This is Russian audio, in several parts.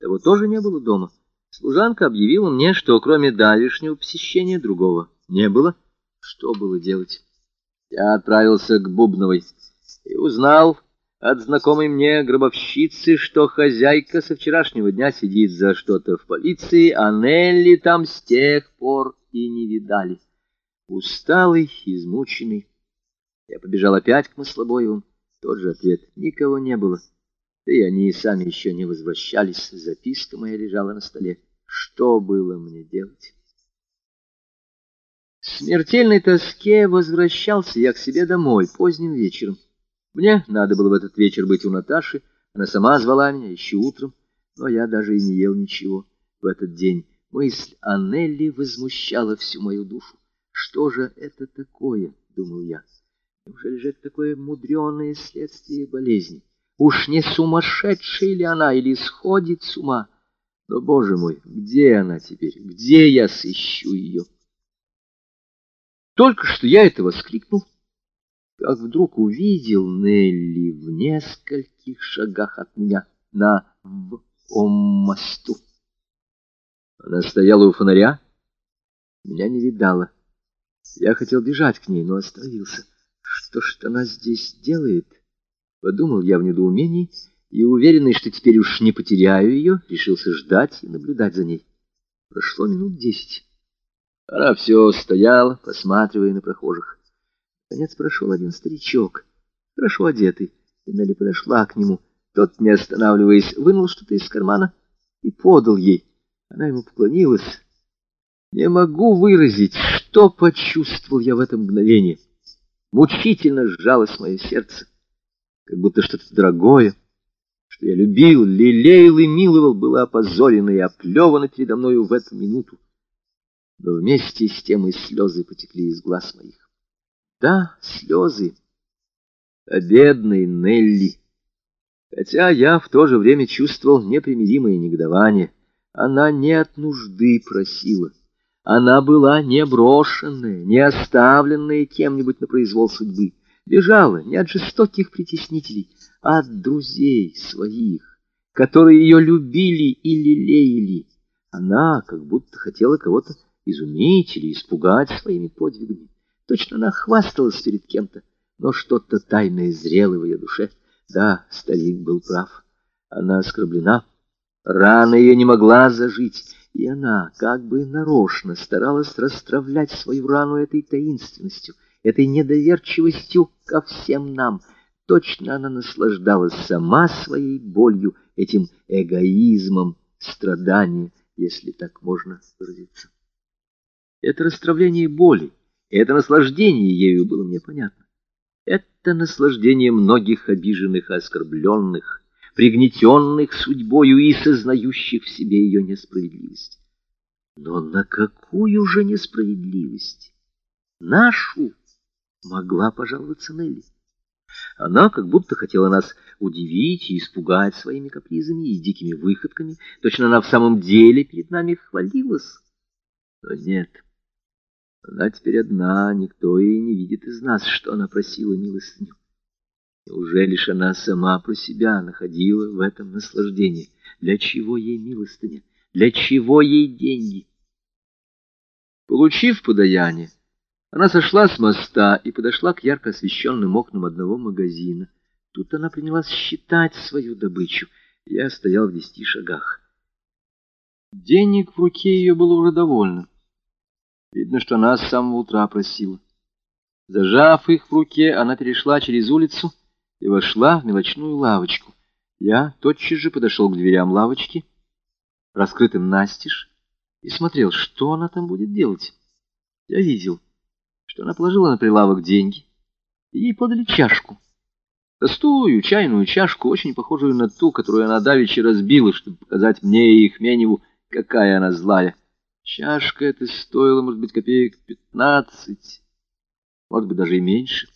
Того тоже не было дома. Служанка объявила мне, что кроме давешнего посещения другого не было. Что было делать? Я отправился к Бубновой и узнал от знакомой мне гробовщицы, что хозяйка со вчерашнего дня сидит за что-то в полиции, а Нелли там с тех пор и не видали. Усталый, измученный, я побежал опять к Маслобоевым. Тот же ответ — никого не было. Да и они сами еще не возвращались. Записка моя лежала на столе. Что было мне делать? В смертельной тоске возвращался я к себе домой поздним вечером. Мне надо было в этот вечер быть у Наташи. Она сама звала меня еще утром, но я даже и не ел ничего в этот день. Мысль о Нелли возмущала всю мою душу. Что же это такое, думал я. Неужели же это такое мудреное следствие болезни? Уж не сумасшедшая ли она или сходит с ума? Но, боже мой, где она теперь? Где я сыщу ее? Только что я это воскликнул, как вдруг увидел Нелли в нескольких шагах от меня на В-Ом-мосту. Она стояла у фонаря, меня не видала. Я хотел бежать к ней, но остановился. Что ж она здесь делает? Подумал я в недоумении и, уверенный, что теперь уж не потеряю ее, решился ждать и наблюдать за ней. Прошло минут десять. Она все стояла, посматривая на прохожих. Наконец прошел один старичок, хорошо одетый, и Нелли подошла к нему. Тот, не останавливаясь, вынул что-то из кармана и подал ей. Она ему поклонилась. Не могу выразить, что почувствовал я в это мгновение. Мучительно сжалось мое сердце, как будто что-то дорогое, что я любил, лелеял и миловал, было опозорено и оплевано передо мною в эту минуту. Но вместе с тем и слезы потекли из глаз моих. Да, слезы. А бедный Нелли. Хотя я в то же время чувствовал непримиримое негодование. Она не от нужды просила. Она была не брошенная, не оставленная кем-нибудь на произвол судьбы, бежала не от жестоких притеснителей, а от друзей своих, которые ее любили и лелеяли. Она как будто хотела кого-то изумить или испугать своими подвигами. Точно она хвасталась перед кем-то, но что-то тайное зрело в ее душе. Да, старик был прав. Она оскорблена. Рана ее не могла зажить, и она как бы нарочно старалась расстравлять свою рану этой таинственностью, этой недоверчивостью ко всем нам. Точно она наслаждалась сама своей болью, этим эгоизмом страдания, если так можно выразиться. Это расстравление боли, это наслаждение ею было мне понятно. Это наслаждение многих обиженных и оскорбленных, пригнетенных судьбою и сознающих в себе ее несправедливость. Но на какую же несправедливость? Нашу могла пожаловаться Нелли. Она как будто хотела нас удивить и испугать своими капризами и дикими выходками. Точно она в самом деле перед нами хвалилась. Но нет, она теперь одна, никто и не видит из нас, что она просила милостыню. Неужели ж она сама про себя находила в этом наслаждение? Для чего ей милостыня? Для чего ей деньги? Получив подаяние, она сошла с моста и подошла к ярко освещенным окнам одного магазина. Тут она принялась считать свою добычу. Я стоял в десяти шагах. Денег в руке ее было уже довольно. Видно, что она с самого утра просила. Зажав их в руке, она перешла через улицу и вошла в мелочную лавочку. Я тотчас же подошел к дверям лавочки, раскрытым настежь, и смотрел, что она там будет делать. Я видел, что она положила на прилавок деньги, и ей подали чашку. Простую чайную чашку, очень похожую на ту, которую она давеча разбила, чтобы показать мне и Ихменеву, какая она злая. Чашка эта стоила, может быть, копеек пятнадцать, может быть, даже и меньше.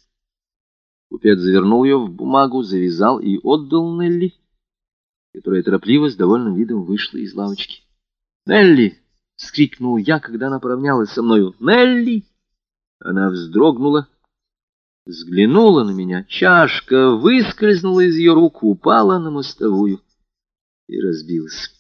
Купец завернул ее в бумагу, завязал и отдал Нелли, которая торопливо с довольным видом вышла из лавочки. «Нелли!» — вскрикнул я, когда она поравнялась со мною. «Нелли!» Она вздрогнула, взглянула на меня. Чашка выскользнула из ее рук, упала на мостовую и разбилась.